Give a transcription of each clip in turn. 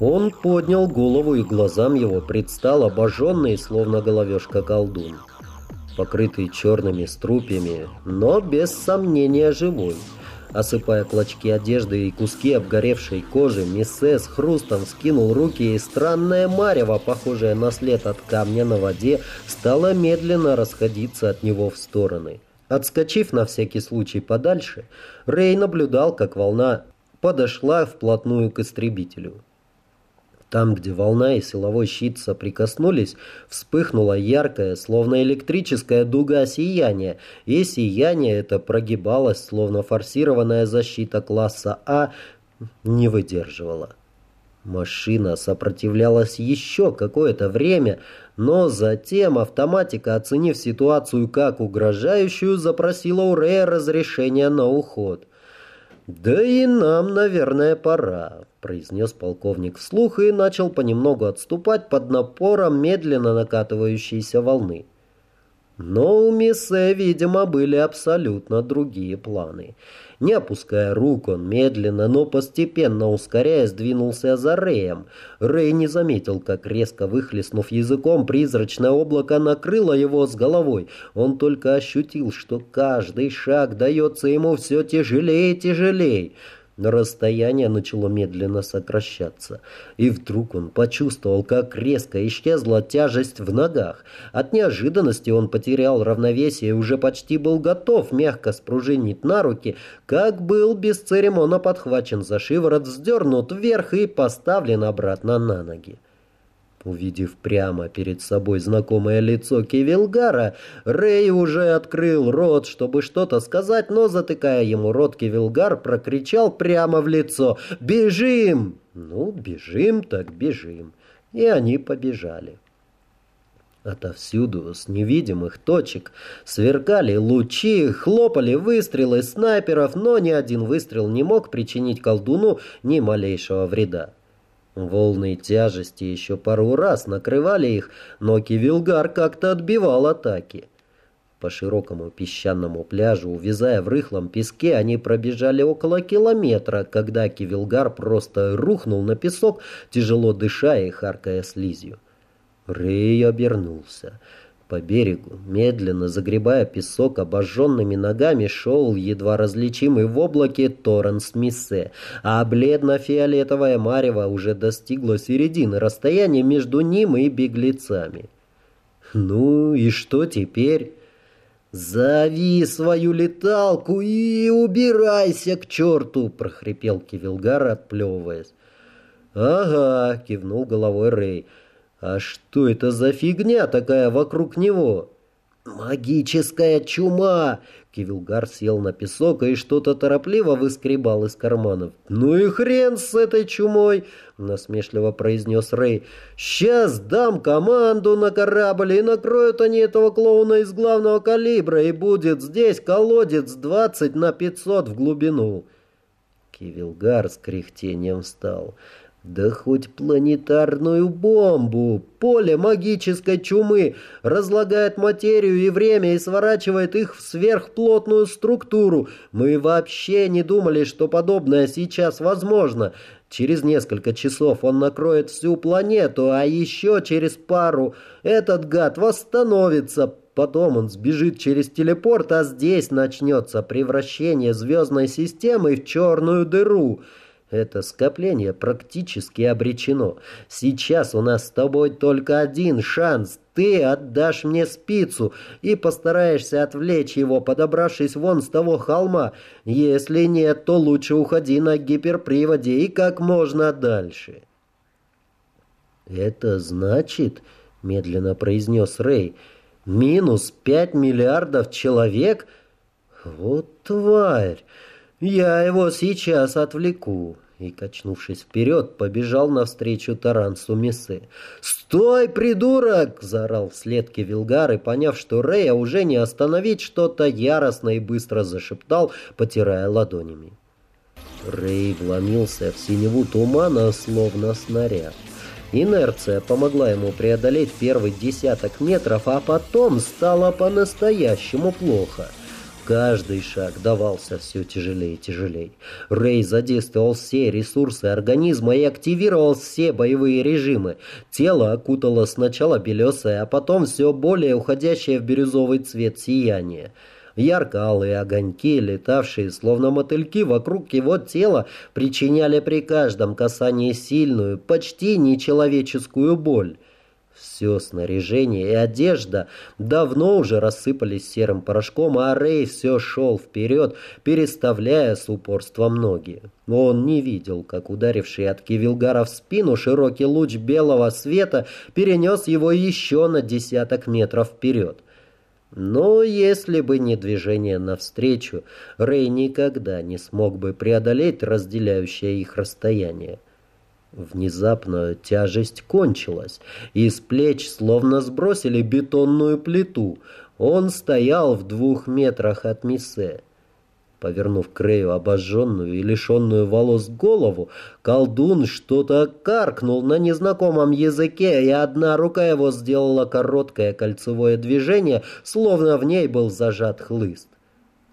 Он поднял голову, и глазам его предстал обожженный, словно головешка колдун. Покрытый черными струпьями, но без сомнения живой. Осыпая клочки одежды и куски обгоревшей кожи, Миссе с хрустом скинул руки, и странное марево, похожее на след от камня на воде, стало медленно расходиться от него в стороны. Отскочив на всякий случай подальше, Рэй наблюдал, как волна подошла вплотную к истребителю. Там, где волна и силовой щит соприкоснулись, вспыхнуло яркое, словно электрическая дуга сияния, и сияние это прогибалось, словно форсированная защита класса А, не выдерживала. Машина сопротивлялась еще какое-то время, но затем автоматика, оценив ситуацию как угрожающую, запросила у Рэя разрешение на уход. «Да и нам, наверное, пора», — произнес полковник вслух и начал понемногу отступать под напором медленно накатывающейся волны. Но у Миссе, видимо, были абсолютно другие планы. Не опуская рук, он медленно, но постепенно ускоряясь, двинулся за Рэем. Рэй не заметил, как резко выхлестнув языком, призрачное облако накрыло его с головой. Он только ощутил, что каждый шаг дается ему все тяжелее и тяжелее расстояние начало медленно сокращаться. И вдруг он почувствовал, как резко исчезла тяжесть в ногах. От неожиданности он потерял равновесие и уже почти был готов мягко спружинить на руки, как был бесцеремонно подхвачен за шиворот, вздернут вверх и поставлен обратно на ноги. Увидев прямо перед собой знакомое лицо Кивилгара, Рэй уже открыл рот, чтобы что-то сказать, но, затыкая ему рот, Кивилгар прокричал прямо в лицо «Бежим!» Ну, бежим так бежим. И они побежали. Отовсюду, с невидимых точек, сверкали лучи, хлопали выстрелы снайперов, но ни один выстрел не мог причинить колдуну ни малейшего вреда. Волны тяжести еще пару раз накрывали их, но Кивилгар как-то отбивал атаки. По широкому песчаному пляжу, увязая в рыхлом песке, они пробежали около километра, когда Кивилгар просто рухнул на песок, тяжело дыша и харкая слизью. Рэй обернулся. По берегу, медленно загребая песок обожженными ногами, шел едва различимый в облаке Торренс Миссе, а бледно-фиолетовая марево уже достигла середины расстояния между ним и беглецами. «Ну и что теперь?» «Зови свою леталку и убирайся к черту!» — прохрипел Кивилгар, отплевываясь. «Ага», — кивнул головой Рэй, — а что это за фигня такая вокруг него? «Магическая чума!» Кивилгар сел на песок и что-то торопливо выскребал из карманов. «Ну и хрен с этой чумой!» — насмешливо произнес Рэй. «Сейчас дам команду на корабль, и накроют они этого клоуна из главного калибра, и будет здесь колодец двадцать на пятьсот в глубину». Кивилгар с кряхтением встал. Да хоть планетарную бомбу! Поле магической чумы разлагает материю и время и сворачивает их в сверхплотную структуру. Мы вообще не думали, что подобное сейчас возможно. Через несколько часов он накроет всю планету, а еще через пару этот гад восстановится. Потом он сбежит через телепорт, а здесь начнется превращение звездной системы в черную дыру. Это скопление практически обречено. Сейчас у нас с тобой только один шанс. Ты отдашь мне спицу и постараешься отвлечь его, подобравшись вон с того холма. Если нет, то лучше уходи на гиперприводе и как можно дальше. «Это значит, — медленно произнес Рэй, — минус пять миллиардов человек? Вот тварь! «Я его сейчас отвлеку!» И, качнувшись вперед, побежал навстречу Тарансу Мессе. «Стой, придурок!» — заорал вслед Кевилгар, и, поняв, что Рея уже не остановить, что-то яростно и быстро зашептал, потирая ладонями. Рэй вломился в синеву тумана, словно снаряд. Инерция помогла ему преодолеть первый десяток метров, а потом стало по-настоящему плохо — Каждый шаг давался все тяжелее и тяжелее. Рэй задействовал все ресурсы организма и активировал все боевые режимы. Тело окутало сначала белесое, а потом все более уходящее в бирюзовый цвет сияние. Ярко-алые огоньки, летавшие словно мотыльки вокруг его тела, причиняли при каждом касании сильную, почти нечеловеческую боль. Все снаряжение и одежда давно уже рассыпались серым порошком, а Рэй все шел вперед, переставляя с упорством ноги. Он не видел, как ударивший от Кивилгара в спину широкий луч белого света перенес его еще на десяток метров вперед. Но если бы не движение навстречу, Рэй никогда не смог бы преодолеть разделяющее их расстояние. Внезапно тяжесть кончилась, и с плеч словно сбросили бетонную плиту. Он стоял в двух метрах от Миссе. Повернув к Рэю обожженную и лишенную волос голову, колдун что-то каркнул на незнакомом языке, и одна рука его сделала короткое кольцевое движение, словно в ней был зажат хлыст.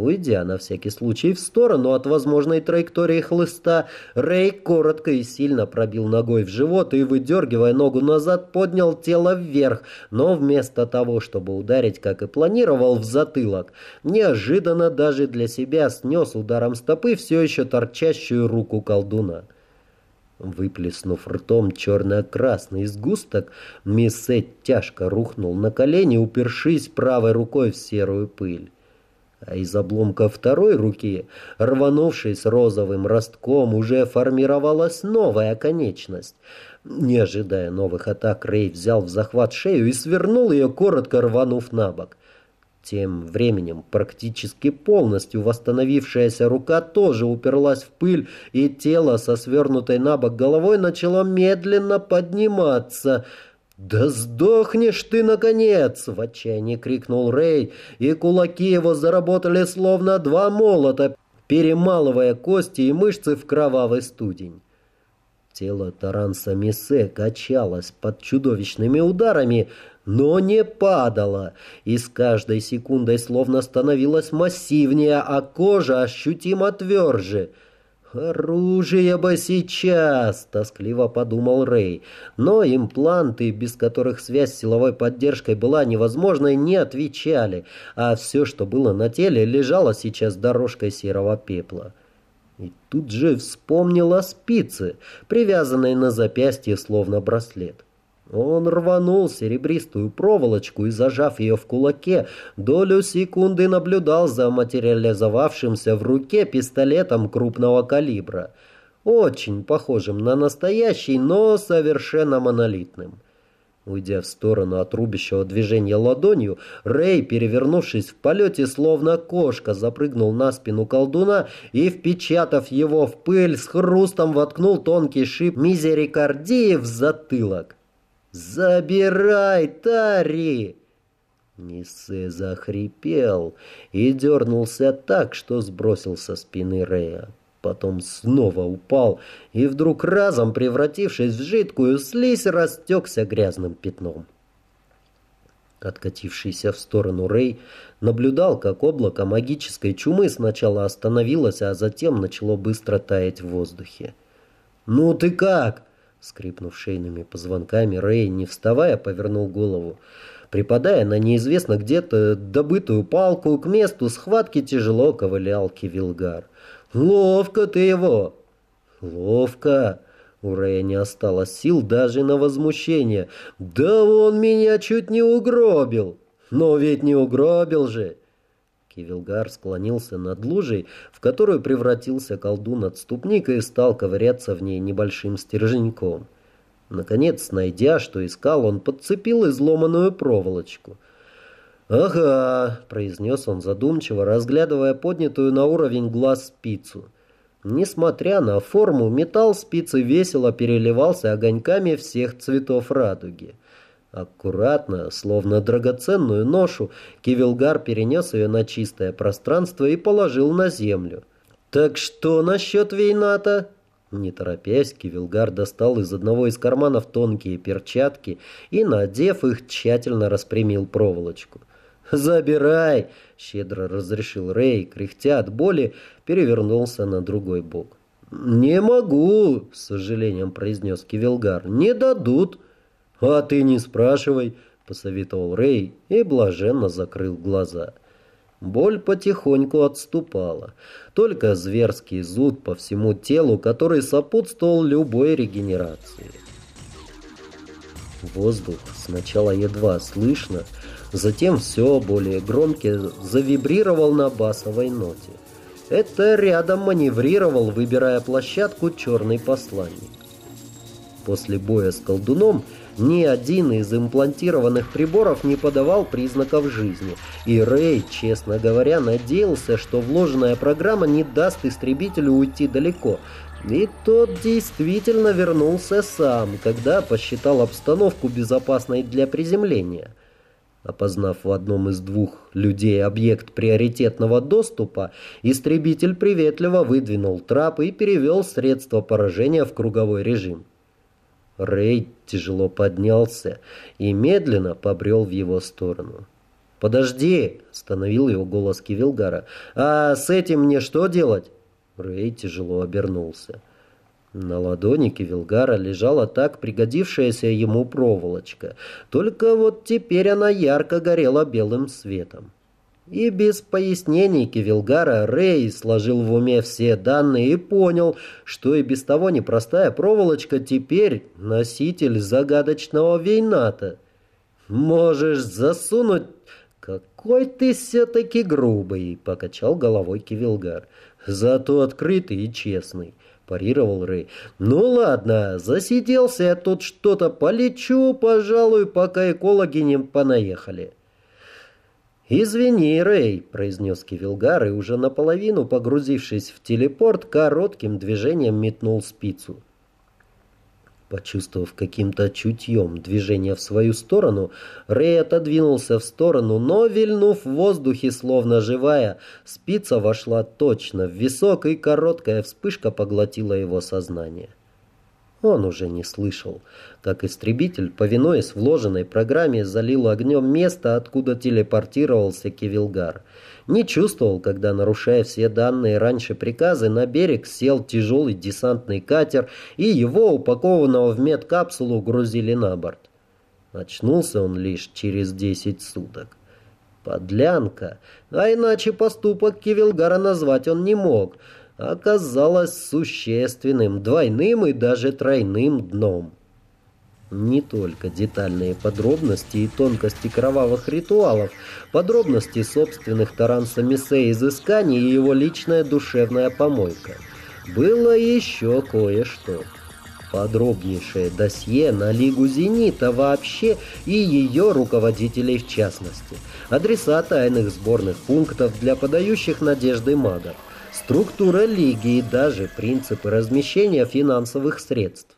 Уйдя на всякий случай в сторону от возможной траектории хлыста, Рэй коротко и сильно пробил ногой в живот и, выдергивая ногу назад, поднял тело вверх, но вместо того, чтобы ударить, как и планировал, в затылок, неожиданно даже для себя снес ударом стопы все еще торчащую руку колдуна. Выплеснув ртом черно-красный сгусток, Миссет тяжко рухнул на колени, упершись правой рукой в серую пыль а из обломка второй руки, рванувшись розовым ростком, уже формировалась новая конечность. Не ожидая новых атак, Рэй взял в захват шею и свернул ее, коротко рванув на бок. Тем временем практически полностью восстановившаяся рука тоже уперлась в пыль, и тело со свернутой на бок головой начало медленно подниматься — «Да сдохнешь ты, наконец!» — в отчаянии крикнул Рэй, и кулаки его заработали словно два молота, перемалывая кости и мышцы в кровавый студень. Тело Таранса Миссе качалось под чудовищными ударами, но не падало, и с каждой секундой словно становилось массивнее, а кожа ощутимо тверже — «Оружие бы сейчас!» — тоскливо подумал Рэй. Но импланты, без которых связь с силовой поддержкой была невозможной, не отвечали, а все, что было на теле, лежало сейчас дорожкой серого пепла. И тут же вспомнил о спице, привязанной на запястье словно браслет. Он рванул серебристую проволочку и, зажав ее в кулаке, долю секунды наблюдал за материализовавшимся в руке пистолетом крупного калибра. Очень похожим на настоящий, но совершенно монолитным. Уйдя в сторону от рубящего движения ладонью, Рэй, перевернувшись в полете, словно кошка, запрыгнул на спину колдуна и, впечатав его в пыль, с хрустом воткнул тонкий шип мизерикардии в затылок. «Забирай, Тари!» Миссе захрипел и дернулся так, что сбросил со спины Рея. Потом снова упал и вдруг разом, превратившись в жидкую слизь, растекся грязным пятном. Откатившийся в сторону Рэй наблюдал, как облако магической чумы сначала остановилось, а затем начало быстро таять в воздухе. «Ну ты как?» Скрипнув шейными позвонками, Рэй, не вставая, повернул голову. Припадая на неизвестно где-то добытую палку, к месту схватки тяжело ковылял Кивилгар. «Ловко ты его!» «Ловко!» У Рэя не осталось сил даже на возмущение. «Да он меня чуть не угробил!» «Но ведь не угробил же!» Кивилгар склонился над лужей, в которую превратился колдун-отступник и стал ковыряться в ней небольшим стерженьком. Наконец, найдя, что искал, он подцепил изломанную проволочку. «Ага», — произнес он задумчиво, разглядывая поднятую на уровень глаз спицу. Несмотря на форму, металл спицы весело переливался огоньками всех цветов радуги. Аккуратно, словно драгоценную ношу, Кивилгар перенес ее на чистое пространство и положил на землю. «Так что насчет Вейната?» Не торопясь, Кивилгар достал из одного из карманов тонкие перчатки и, надев их, тщательно распрямил проволочку. «Забирай! щедро разрешил Рэй, кряхтя от боли, перевернулся на другой бок. «Не могу», — с сожалением произнес Кивилгар. «Не дадут». «А ты не спрашивай», — посоветовал Рэй и блаженно закрыл глаза. Боль потихоньку отступала. Только зверский зуд по всему телу, который сопутствовал любой регенерации. Воздух сначала едва слышно, затем все более громкий завибрировал на басовой ноте. Это рядом маневрировал, выбирая площадку, черный посланник. После боя с колдуном ни один из имплантированных приборов не подавал признаков жизни, и Рэй, честно говоря, надеялся, что вложенная программа не даст истребителю уйти далеко. И тот действительно вернулся сам, когда посчитал обстановку безопасной для приземления. Опознав в одном из двух людей объект приоритетного доступа, истребитель приветливо выдвинул трап и перевел средство поражения в круговой режим. Рэй тяжело поднялся и медленно побрел в его сторону. «Подожди!» — остановил его голос Кивилгара. «А с этим мне что делать?» Рэй тяжело обернулся. На ладони Кивилгара лежала так пригодившаяся ему проволочка, только вот теперь она ярко горела белым светом. И без пояснений Кивилгара Рэй сложил в уме все данные и понял, что и без того непростая проволочка теперь носитель загадочного вейната. «Можешь засунуть...» «Какой ты все-таки грубый!» — покачал головой Кивилгар. «Зато открытый и честный», — парировал Рэй. «Ну ладно, засиделся я тут что-то, полечу, пожалуй, пока экологи не понаехали». «Извини, Рэй», — произнес Кивилгар, и уже наполовину, погрузившись в телепорт, коротким движением метнул спицу. Почувствовав каким-то чутьем движение в свою сторону, Рэй отодвинулся в сторону, но, вильнув в воздухе, словно живая, спица вошла точно в висок, и короткая вспышка поглотила его сознание. Он уже не слышал, как истребитель, повинуясь вложенной программе, залил огнем место, откуда телепортировался Кивилгар. Не чувствовал, когда, нарушая все данные раньше приказы, на берег сел тяжелый десантный катер, и его, упакованного в медкапсулу, грузили на борт. Очнулся он лишь через десять суток. Подлянка, а иначе поступок Кивилгара назвать он не мог — оказалось существенным, двойным и даже тройным дном. Не только детальные подробности и тонкости кровавых ритуалов, подробности собственных Таранса Миссе изысканий и его личная душевная помойка. Было еще кое-что. Подробнейшее досье на Лигу Зенита вообще и ее руководителей в частности. Адреса тайных сборных пунктов для подающих надежды магов структура лиги и даже принципы размещения финансовых средств.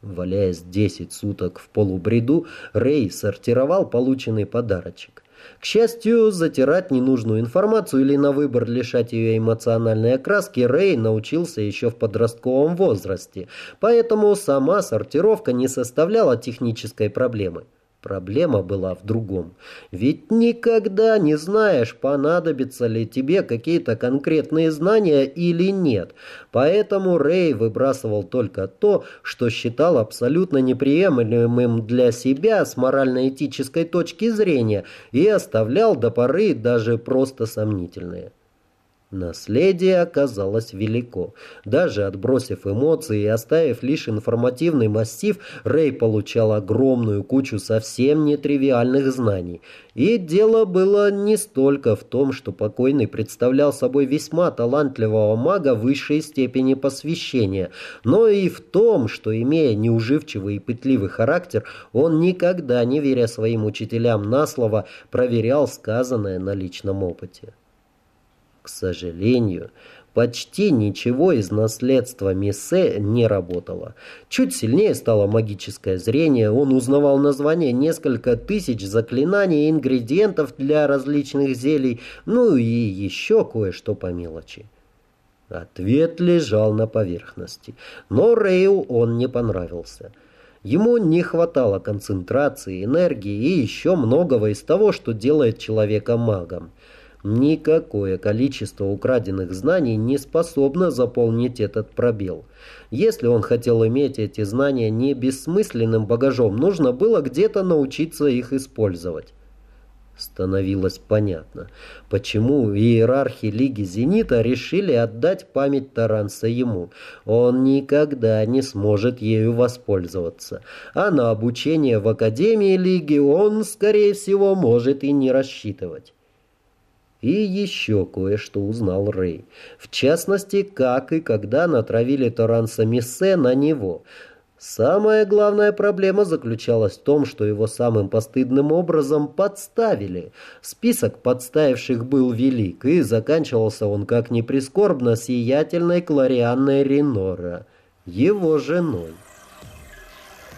Валяясь 10 суток в полубреду, Рэй сортировал полученный подарочек. К счастью, затирать ненужную информацию или на выбор лишать ее эмоциональной окраски Рэй научился еще в подростковом возрасте, поэтому сама сортировка не составляла технической проблемы. Проблема была в другом. Ведь никогда не знаешь, понадобятся ли тебе какие-то конкретные знания или нет. Поэтому Рэй выбрасывал только то, что считал абсолютно неприемлемым для себя с морально-этической точки зрения и оставлял до поры даже просто сомнительные. Наследие оказалось велико. Даже отбросив эмоции и оставив лишь информативный массив, Рэй получал огромную кучу совсем нетривиальных знаний. И дело было не столько в том, что покойный представлял собой весьма талантливого мага высшей степени посвящения, но и в том, что, имея неуживчивый и пытливый характер, он никогда, не веря своим учителям на слово, проверял сказанное на личном опыте. К сожалению, почти ничего из наследства Миссе не работало. Чуть сильнее стало магическое зрение, он узнавал название несколько тысяч заклинаний ингредиентов для различных зелий, ну и еще кое-что по мелочи. Ответ лежал на поверхности, но Рэю он не понравился. Ему не хватало концентрации, энергии и еще многого из того, что делает человека магом. Никакое количество украденных знаний не способно заполнить этот пробел. Если он хотел иметь эти знания не бессмысленным багажом, нужно было где-то научиться их использовать. Становилось понятно, почему иерархи Лиги Зенита решили отдать память Таранса ему. Он никогда не сможет ею воспользоваться. А на обучение в Академии Лиги он, скорее всего, может и не рассчитывать. И еще кое-что узнал Рэй. В частности, как и когда натравили Таранса Миссе на него – Самая главная проблема заключалась в том, что его самым постыдным образом подставили. Список подставивших был велик, и заканчивался он, как ни прискорбно, сиятельной Кларианной Ренора, его женой.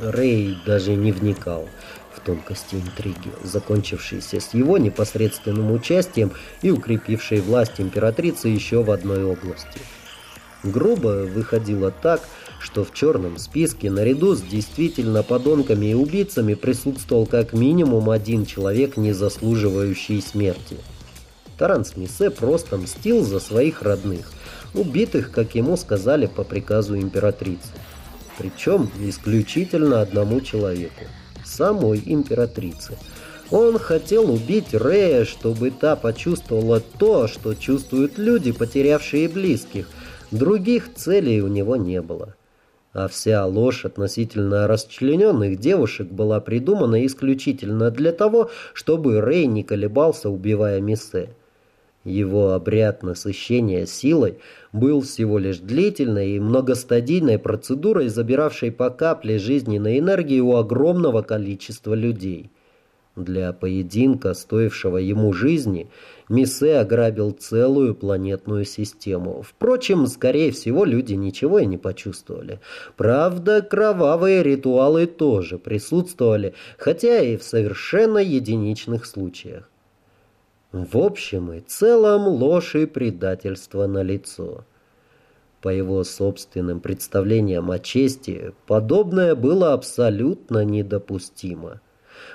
Рэй даже не вникал тонкости интриги, закончившейся с его непосредственным участием и укрепившей власть императрицы еще в одной области. Грубо выходило так, что в черном списке наряду с действительно подонками и убийцами присутствовал как минимум один человек, не заслуживающий смерти. Таранс Миссе просто мстил за своих родных, убитых, как ему сказали, по приказу императрицы. Причем исключительно одному человеку, самой императрице. Он хотел убить Рея, чтобы та почувствовала то, что чувствуют люди, потерявшие близких. Других целей у него не было а вся ложь относительно расчлененных девушек была придумана исключительно для того, чтобы Рэй не колебался, убивая Миссе. Его обряд насыщения силой был всего лишь длительной и многостадийной процедурой, забиравшей по капле жизненной энергии у огромного количества людей. Для поединка, стоившего ему жизни, Миссе ограбил целую планетную систему. Впрочем, скорее всего, люди ничего и не почувствовали. Правда, кровавые ритуалы тоже присутствовали, хотя и в совершенно единичных случаях. В общем и целом ложь и предательство на лицо. По его собственным представлениям о чести, подобное было абсолютно недопустимо.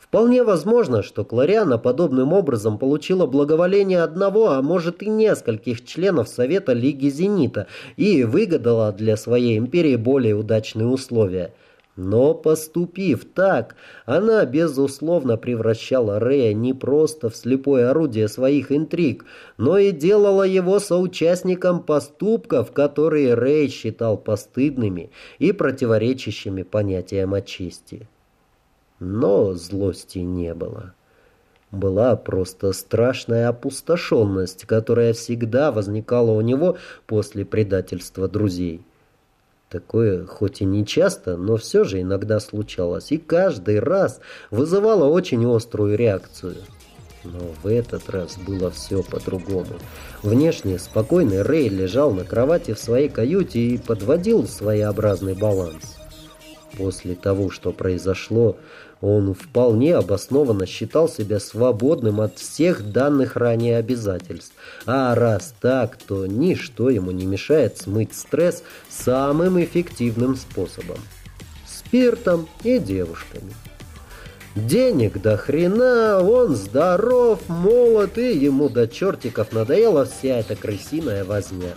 Вполне возможно, что Клариана подобным образом получила благоволение одного, а может и нескольких членов Совета Лиги Зенита и выгадала для своей империи более удачные условия. Но поступив так, она, безусловно, превращала Рея не просто в слепое орудие своих интриг, но и делала его соучастником поступков, которые Рэй считал постыдными и противоречащими понятиям о чести. Но злости не было. Была просто страшная опустошенность, которая всегда возникала у него после предательства друзей. Такое хоть и не часто, но все же иногда случалось, и каждый раз вызывало очень острую реакцию. Но в этот раз было все по-другому. Внешне спокойный Рэй лежал на кровати в своей каюте и подводил своеобразный баланс. После того, что произошло, он вполне обоснованно считал себя свободным от всех данных ранее обязательств. А раз так, то ничто ему не мешает смыть стресс самым эффективным способом. Спиртом и девушками. Денег до хрена, он здоров, молод, и ему до чертиков надоела вся эта крысиная возня.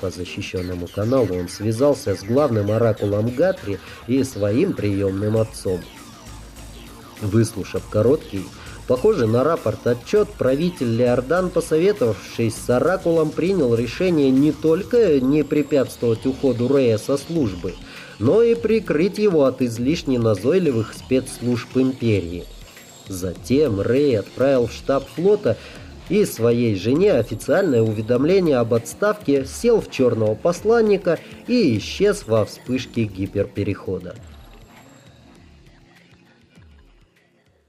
По защищенному каналу он связался с главным оракулом Гатри и своим приемным отцом. Выслушав короткий, похожий на рапорт отчет, правитель Леордан, посоветовавшись с Оракулом, принял решение не только не препятствовать уходу Рея со службы, но и прикрыть его от излишне назойливых спецслужб Империи. Затем Рэй отправил в штаб флота и своей жене официальное уведомление об отставке, сел в черного посланника и исчез во вспышке гиперперехода.